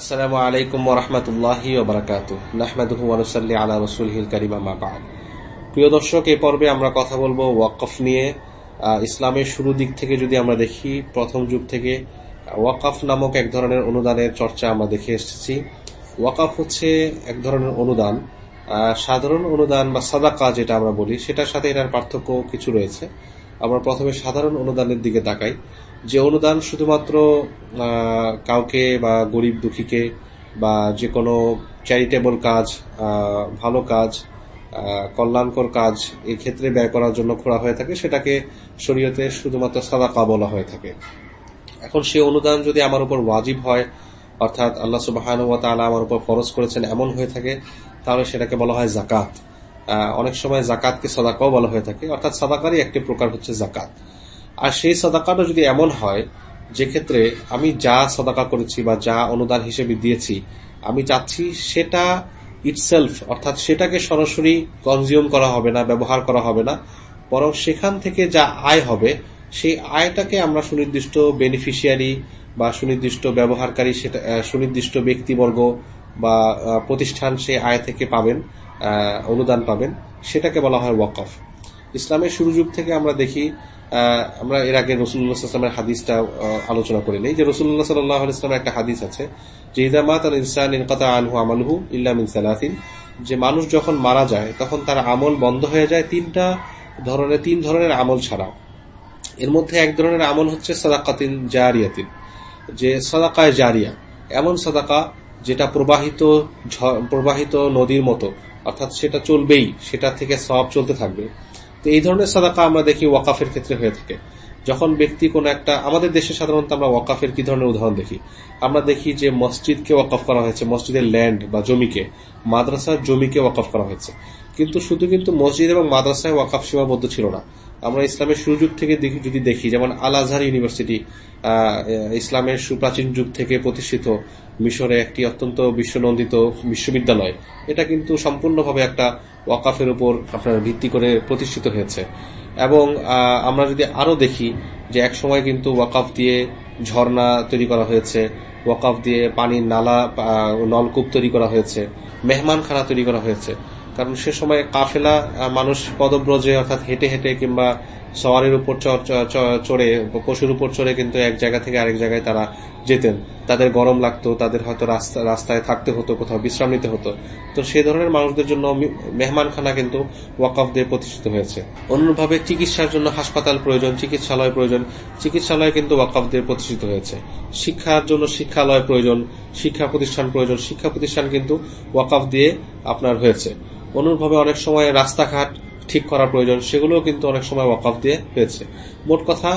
আসসালামু আলাইকুম ওরহমতুল্লাহি ওবরাকাত নাহমাদুহু ওয়ানুসাল্লি আলা রসুলহিল কারিমা মা বাদ। প্রিয় দর্শক এই পর্বে আমরা কথা বলব ওয়াকফ নিয়ে। ইসলামের শুরু দিক থেকে যদি আমরা দেখি, প্রথম যুগ থেকে, ওয়াকফ নামক এক ধরনের অনুদানের চর্চা আমরা দেখে এসেছি। ওয়াকফ হচ্ছে এক ধরনের অনুদান সাধারণ অনুদান বা সাদাকা যেটা আমরা বলি, সেটার সাথে এটার পার্থক্য কিছু রয়েছে। আমরা প্রথমে সাধারণ অনুদানের দিকে তাকাই। যে অনুদান শুধুমাত্র কাউকে বা গরিব দুঃখীকে বা যে কোনো চ্যারিটেবল কাজ ভালো কাজ কল্যাণকর কাজ ক্ষেত্রে ব্যয় করার জন্য খোলা হয়ে থাকে, সেটাকে শরীয়তে শুধুমাত্র সাদাকা বলা হয়ে থাকে। এখন সে অনুদান যদি আমার উপর ওয়াজিব হয়, অর্থাৎ আল্লাহ সুবাহান আমার উপর ফরজ করেছেন এমন হয়ে থাকে, তাহলে সেটাকে বলা হয় জাকাত অনেক সময় জাকাতকে সদাকাও বলা হয়ে থাকে। অর্থাৎ সাদাকারই একটি প্রকার হচ্ছে জাকাত। আর সেই সদাকাটা যদি এমন হয় যে ক্ষেত্রে আমি যা সদাকা করেছি বা যা অনুদান হিসেবে দিয়েছি, আমি চাচ্ছি সেটা ইটসেলফ অর্থাৎ সেটাকে সরাসরি কনজিউম করা হবে না, ব্যবহার করা হবে না, বরং সেখান থেকে যা আয় হবে, সেই আয়টাকে আমরা সুনির্দিষ্ট বেনিফিশিয়ারি বা সুনির্দিষ্ট ব্যবহারকারী, সেটা সুনির্দিষ্ট ব্যক্তিবর্গ বা প্রতিষ্ঠান সেই আয় থেকে পাবেন অনুদান পাবেন, সেটাকে বলা হয় ওয়াকফ। ইসলামের শুরু যুগ থেকে আমরা দেখি আমরা এর আগে রসুল্লাহ ইসলামের হাদিসটা আলোচনা করে নেই যে রসুল্লাহ সাল্লাহ ইসলামের একটা হাদিস আছে, যে ইদামাত আল ইনসান ইনকাতা আনহু আমালহু ইল্লা মিন সালাতিন যে মানুষ যখন মারা যায়, তখন তার আমল বন্ধ হয়ে যায় তিনটা ধরনের, তিন ধরনের আমল ছাড়া। এর মধ্যে এক ধরনের আমল হচ্ছে সাদাকাতিন জারিয়াতিন, যে সাদাকায় জারিয়া। এমন সাদাকা যেটা প্রবাহিত প্রবাহিত নদীর মতো, অর্থাৎ সেটা চলবেই, সেটা থেকে সব চলতে থাকবে। তো এই ধরনের সাদাকা আমরা দেখি ওয়াকাফের ক্ষেত্রে হয়ে থাকে। যখন ব্যক্তি কোনো একটা, আমাদের দেশে সাধারণত আমরা ওয়াকাফের কি ধরনের উদাহরণ দেখি? আমরা দেখি যে মসজিদকে ওয়াকফ করা হয়েছে, মসজিদের ল্যান্ড বা জমিকে, মাদ্রাসার জমিকে ওয়াকফ করা হয়েছে। কিন্তু শুধু কিন্তু মসজিদ এবং মাদ্রাসায় ওয়াকাফ সীমাবদ্ধ ছিল না। আমরা ইসলামের শুরু যুগ থেকে যদি দেখি, যেমন আল আজহার ইউনিভার্সিটি ইসলামের সুপ্রাচীন যুগ থেকে প্রতিষ্ঠিত মিশরে একটি অত্যন্ত বিশ্বনন্দিত বিশ্ববিদ্যালয়। এটা কিন্তু সম্পূর্ণভাবে একটা ওয়াকাফের উপর আপনার ভিত্তি করে প্রতিষ্ঠিত হয়েছে। এবং আমরা যদি আরও দেখি যে এক সময় কিন্তু ওয়াকাফ দিয়ে ঝর্ণা তৈরি করা হয়েছে, ওয়াকাফ দিয়ে পানির নালা নলকূপ তৈরি করা হয়েছে, মেহমানখানা তৈরি করা হয়েছে। কারণ সে সময় কাফেলা মানুষ পদব্রজে অর্থাৎ হেঁটে হেঁটে কিংবা সওয়ারের উপর চড়ে, পশুর উপর চড়ে কিন্তু এক জায়গা থেকে আরেক জায়গায় তারা যেতেন। তাদের গরম লাগতো, তাদের হয়তো রাস্তা, রাস্তায় থাকতে হতো, কোথাও বিশ্রাম নিতে হতো। তো সেই ধরনের মানুষদের জন্য মেহমানখানা কিন্তু ওয়াকফ দিয়ে প্রতিষ্ঠিত হয়েছে। অন্যভাবে চিকিৎসার জন্য হাসপাতাল প্রয়োজন, চিকিৎসালয় প্রয়োজন, চিকিৎসালয় কিন্তু ওয়াকফ দিয়ে প্রতিষ্ঠিত হয়েছে। শিক্ষার জন্য শিক্ষালয় প্রয়োজন, শিক্ষা প্রতিষ্ঠান প্রয়োজন, শিক্ষা প্রতিষ্ঠান কিন্তু ওয়াকফ দিয়ে আপনার হয়েছে। অনুরূপভাবে অনেক সময় রাস্তাঘাট ঠিক করা প্রয়োজন, সেগুলোও কিন্তু অনেক সময় ওয়াকফ দিয়ে হয়েছে। মোট কথা,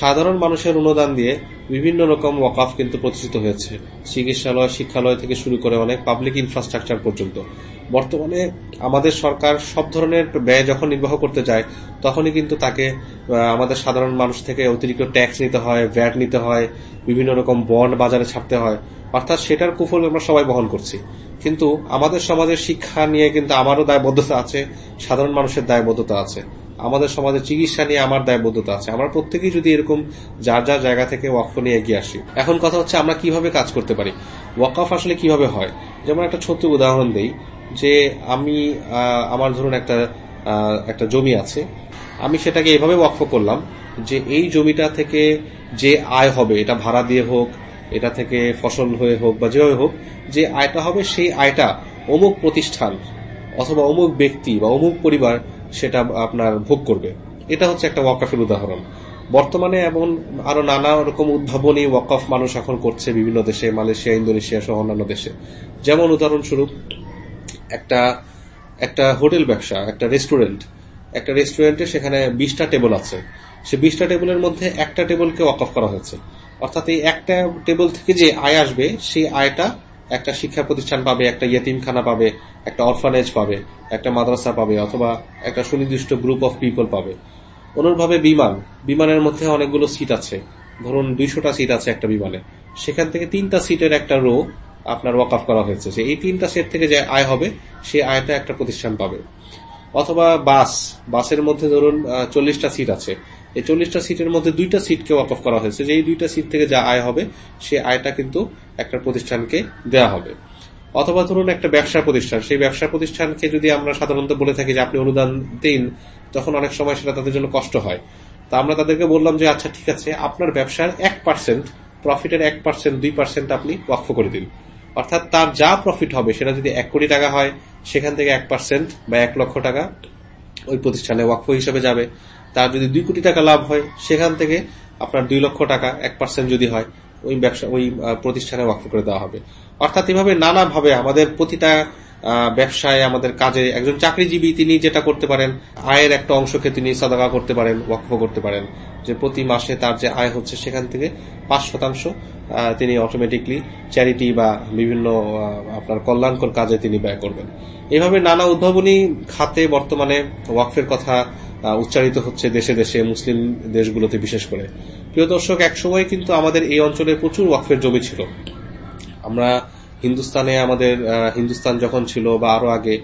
সাধারণ মানুষের অনুদান দিয়ে বিভিন্ন রকম ওয়াকফ কিন্তু প্রতিষ্ঠিত হয়েছে। চিকিৎসালয়, শিক্ষালয় থেকে শুরু করে অনেক পাবলিক ইনফ্রাস্ট্রাকচার পর্যন্ত। বর্তমানে আমাদের সরকার সব ধরনের ব্যয় যখন নির্বাহ করতে যায় তখনই কিন্তু তাকে আমাদের সাধারণ মানুষ থেকে অতিরিক্ত ট্যাক্স নিতে হয় ভ্যাট নিতে হয়, বিভিন্ন রকম বন্ড বাজারে ছাড়তে হয়। অর্থাৎ সেটার কুফল আমরা সবাই বহন করছি। কিন্তু আমাদের সমাজের শিক্ষা নিয়ে কিন্তু আমারও দায়বদ্ধতা আছে, সাধারণ মানুষের দায়বদ্ধতা আছে। আমাদের সমাজে চিকিৎসা নিয়ে আমার দায়বদ্ধতা আছে। আমরা প্রত্যেকেই যদি এরকম যার যার জায়গা থেকে ওয়াকফ নিয়ে এগিয়ে আসি। এখন কথা হচ্ছে আমরা কীভাবে কাজ করতে পারি? ওয়াকফ আসলে কীভাবে হয়? যেমন একটা ছোট্ট উদাহরণ দিই যে আমি আমার ধরুন একটা একটা জমি আছে। আমি সেটাকে এভাবে ওয়াকফ করলাম যে এই জমিটা থেকে যে আয় হবে, এটা ভাড়া দিয়ে হোক এটা থেকে ফসল হয়ে হোক বা যেভাবে হোক, যে আয়টা হবে সেই আয়টা অমুক প্রতিষ্ঠান অথবা অমুক ব্যক্তি বা অমুক পরিবার সেটা আপনার ভোগ করবে। এটা হচ্ছে একটা ওয়াকাফের উদাহরণ। বর্তমানে এমন আরও নানা রকম উদ্ভাবনী ওয়াকফ মানুষ এখন করছে বিভিন্ন দেশে, মালয়েশিয়া, ইন্দোনেশিয়া সহ অন্যান্য দেশে। যেমন উদাহরণস্বরূপ একটা একটা হোটেল ব্যবসা, একটা রেস্টুরেন্ট। একটা রেস্টুরেন্টে সেখানে বিশটা টেবল আছে। সে বিশটা টেবলের মধ্যে একটা টেবিলকে ওয়াকফ করা হয়েছে। অর্থাৎ এই একটা টেবল থেকে যে আয় আসবে, সেই আয়টা একটা শিক্ষা প্রতিষ্ঠান পাবে, একটা ইয়েতিমখানা পাবে, একটা অরফানেজ পাবে, একটা মাদ্রাসা পাবে, অথবা একটা সুনির্দিষ্ট গ্রুপ অফ পিপল পাবে। অনুরূপভাবে বিমান, বিমানের মধ্যে অনেকগুলো সিট আছে। ধরুন দুইশোটা সিট আছে একটা বিমানে। সেখান থেকে তিনটা সিটের একটা রো আপনার ওয়াকফ করা হয়েছে। যে এই তিনটা সেট থেকে যে আয় হবে, সেই আয়টা একটা প্রতিষ্ঠান পাবে। অথবা বাস, বাসের মধ্যে ধরুন চল্লিশটা সিট আছে। এই চল্লিশটা সিটের মধ্যে দুইটা সিটকে ওয়াক অফ করা হয়েছে। যে এই দুইটা সিট থেকে যা আয় হবে সে আয়টা কিন্তু একটা প্রতিষ্ঠানকে দেয়া হবে। অথবা ধরুন একটা ব্যবসা প্রতিষ্ঠান, সেই ব্যবসা প্রতিষ্ঠানকে যদি আমরা সাধারণত বলে থাকি যে আপনি অনুদান দিন, তখন অনেক সময় সেটা তাদের জন্য কষ্ট হয়। তা আমরা তাদেরকে বললাম যে আচ্ছা ঠিক আছে, আপনার ব্যবসার এক পার্সেন্ট প্রফিটের এক পার্সেন্ট দুই পার্সেন্ট আপনি ওয়াকফ করে দিন। অর্থাৎ তার যা প্রফিট হবে, সেটা যদি এক কোটি টাকা হয়, সেখান থেকে এক পার্সেন্ট বা এক লক্ষ টাকা ওই প্রতিষ্ঠানে ওয়াকফ হিসেবে যাবে। তার যদি দুই কোটি টাকা লাভ হয়, সেখান থেকে আপনার দুই লক্ষ টাকা, এক পার্সেন্ট যদি হয়, ওই ব্যবসা, ওই প্রতিষ্ঠানে ওয়াকফ করে দেওয়া হবে। অর্থাৎ এভাবে নানাভাবে আমাদের প্রতিটা ব্যবসায় আমাদের কাজে একজন চাকরিজীবী তিনি যেটা করতে পারেন, আয়ের একটা অংশকে তিনি সাদাকা করতে পারেন, ওয়াকফ করতে পারেন, যে প্রতি মাসে তার যে আয় হচ্ছে সেখান থেকে পাঁচ শতাংশ তিনি অটোমেটিকলি চ্যারিটি বা বিভিন্ন আপনার কল্যাণকর কাজে তিনি ব্যয় করবেন। এভাবে নানা উদ্ভাবনী খাতে বর্তমানে ওয়াকফের কথা উচ্চারিত হচ্ছে দেশে দেশে, মুসলিম দেশগুলোতে বিশেষ করে। প্রিয় দর্শক, একসময় কিন্তু আমাদের এই অঞ্চলে প্রচুর ওয়াকফের জমি ছিল। আমরা হিন্দুস্তানে আমাদের হিন্দুস্তান যখন ছিল বা আরও আগে,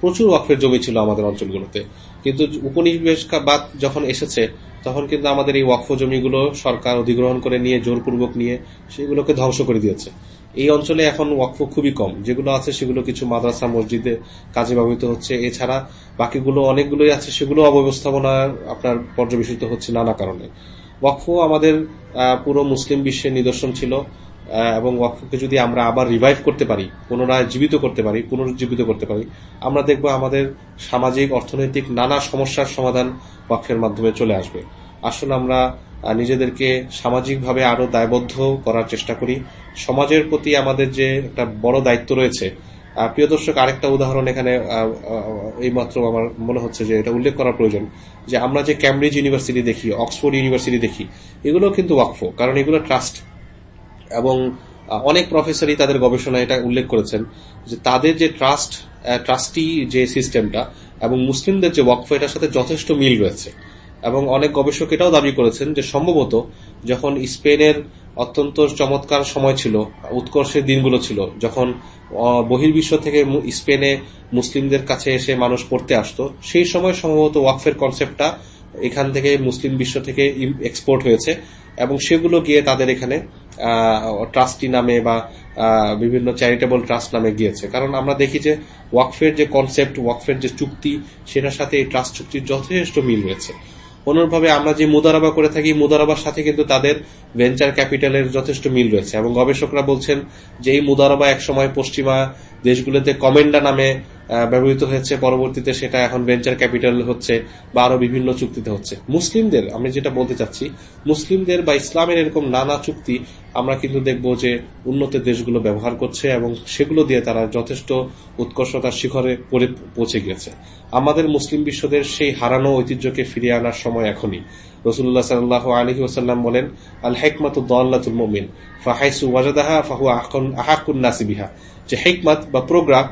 প্রচুর ওয়াকফের জমি ছিল আমাদের অঞ্চলগুলোতে। কিন্তু উপনিবেশবাদ যখন এসেছে, তখন কিন্তু আমাদের এই ওয়াকফ জমিগুলো সরকার অধিগ্রহণ করে নিয়ে, জোরপূর্বক নিয়ে, সেগুলোকে ধ্বংস করে দিয়েছে। এই অঞ্চলে এখন ওয়াকফ খুবই কম। যেগুলো আছে সেগুলো কিছু মাদ্রাসা, মসজিদে কাজে ব্যবহৃত হচ্ছে। এছাড়া বাকিগুলো অনেকগুলোই আছে, সেগুলো অব্যবস্থাপনার আপনার পর্যবেসিত হচ্ছে নানা কারণে। ওয়াকফ আমাদের পুরো মুসলিম বিশ্বের নিদর্শন ছিল। এবং ওয়াকফকে যদি আমরা আবার রিভাইভ করতে পারি, পুনরায় জীবিত করতে পারি, পুনরুজ্জীবিত করতে পারি, আমরা দেখব আমাদের সামাজিক, অর্থনৈতিক নানা সমস্যার সমাধান ওয়াকফের মাধ্যমে চলে আসবে। আসলে আমরা নিজেদেরকে সামাজিকভাবে আরও দায়বদ্ধ করার চেষ্টা করি। সমাজের প্রতি আমাদের যে একটা বড় দায়িত্ব রয়েছে প্রিয় দর্শক, আরেকটা উদাহরণ এখানে এই মাত্র আমার মনে হচ্ছে যে এটা উল্লেখ করা প্রয়োজন, যে আমরা যে ক্যামব্রিজ ইউনিভার্সিটি দেখি অক্সফোর্ড ইউনিভার্সিটি দেখি, এগুলো কিন্তু ওয়াকফ, কারণ এগুলো ট্রাস্ট এবং অনেক প্রফেসরই তাদের গবেষণায় এটা উল্লেখ করেছেন যে তাদের যে ট্রাস্ট ট্রাস্টি যে সিস্টেমটা এবং মুসলিমদের যে ওয়াকফ, এটার সাথে যথেষ্ট মিল রয়েছে। এবং অনেক গবেষক এটাও দাবি করেছেন যে সম্ভবত যখন স্পেনের অত্যন্ত চমৎকার সময় ছিল, উৎকর্ষের দিনগুলো ছিল, যখন বহির্বিশ্ব থেকে স্পেনে মুসলিমদের কাছে এসে মানুষ পড়তে আসতো, সেই সময় সম্ভবত ওয়াকফের কনসেপ্টটা এখান থেকে মুসলিম বিশ্ব থেকে এক্সপোর্ট হয়েছে এবং সেগুলো গিয়ে তাদের এখানে ট্রাস্টি নামে বা বিভিন্ন চ্যারিটেবল ট্রাস্ট নামে গিয়েছে। কারণ আমরা দেখি যে ওয়াকফের যে কনসেপ্ট ওয়াকফের যে চুক্তি, সেটার সাথে এই ট্রাস্ট চুক্তির যথেষ্ট মিল রয়েছে। অনুরূপভাবে আমরা যে মুদারাবা করে থাকি, মুদারাবার সাথে কিন্তু তাদের ভেঞ্চার ক্যাপিটালের যথেষ্ট মিল রয়েছে। এবং গবেষকরা বলছেন যে এই মুদারাবা একসময় পশ্চিমা দেশগুলোতে কমেন্ডা নামে ব্যবহৃত হয়েছে। পরবর্তীতে সেটা এখন ভেঞ্চার ক্যাপিটাল হচ্ছে বা আরও বিভিন্ন চুক্তিতে হচ্ছে। মুসলিমদের, আমি যেটা বলতে চাচ্ছি, মুসলিমদের বা ইসলামের এরকম নানা চুক্তি আমরা কিন্তু দেখব যে উন্নত দেশগুলো ব্যবহার করছে এবং সেগুলো দিয়ে তারা যথেষ্ট উৎকর্ষতার শিখরে পৌঁছে গিয়েছে। আমাদের মুসলিম বিশ্বদের সেই হারানো ঐতিহ্যকে ফিরিয়ে আনার সময় এখনই। রসুল্লাহ সাল্লাহ আলহি ওসাল্লাম বলেন আল হেকমাত দল্লাতুল মমিন, ফাহাইসু ওয়াজাদাহা ফাহু আহাকুন নাসিবিহা যে হেকমাত বা প্রোগ্রাম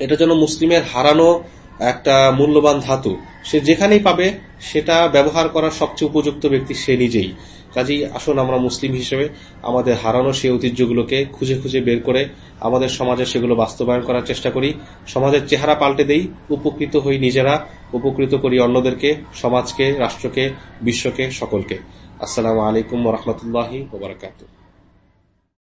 এটা যেন মুসলিমের হারানো একটা মূল্যবান ধাতু। সে যেখানেই পাবে, সেটা ব্যবহার করার সবচেয়ে উপযুক্ত ব্যক্তি সে নিজেই। কাজেই আসুন আমরা মুসলিম হিসেবে আমাদের হারানো সেই ঐতিহ্যগুলোকে খুঁজে খুঁজে বের করে আমাদের সমাজে সেগুলো বাস্তবায়ন করার চেষ্টা করি। সমাজের চেহারা পাল্টে দেই, উপকৃত হই নিজেরা, উপকৃত করি অন্যদেরকে, সমাজকে, রাষ্ট্রকে, বিশ্বকে, সকলকে। আসসালামু আলাইকুম রহমতুল্লাহি ওবরাকাতু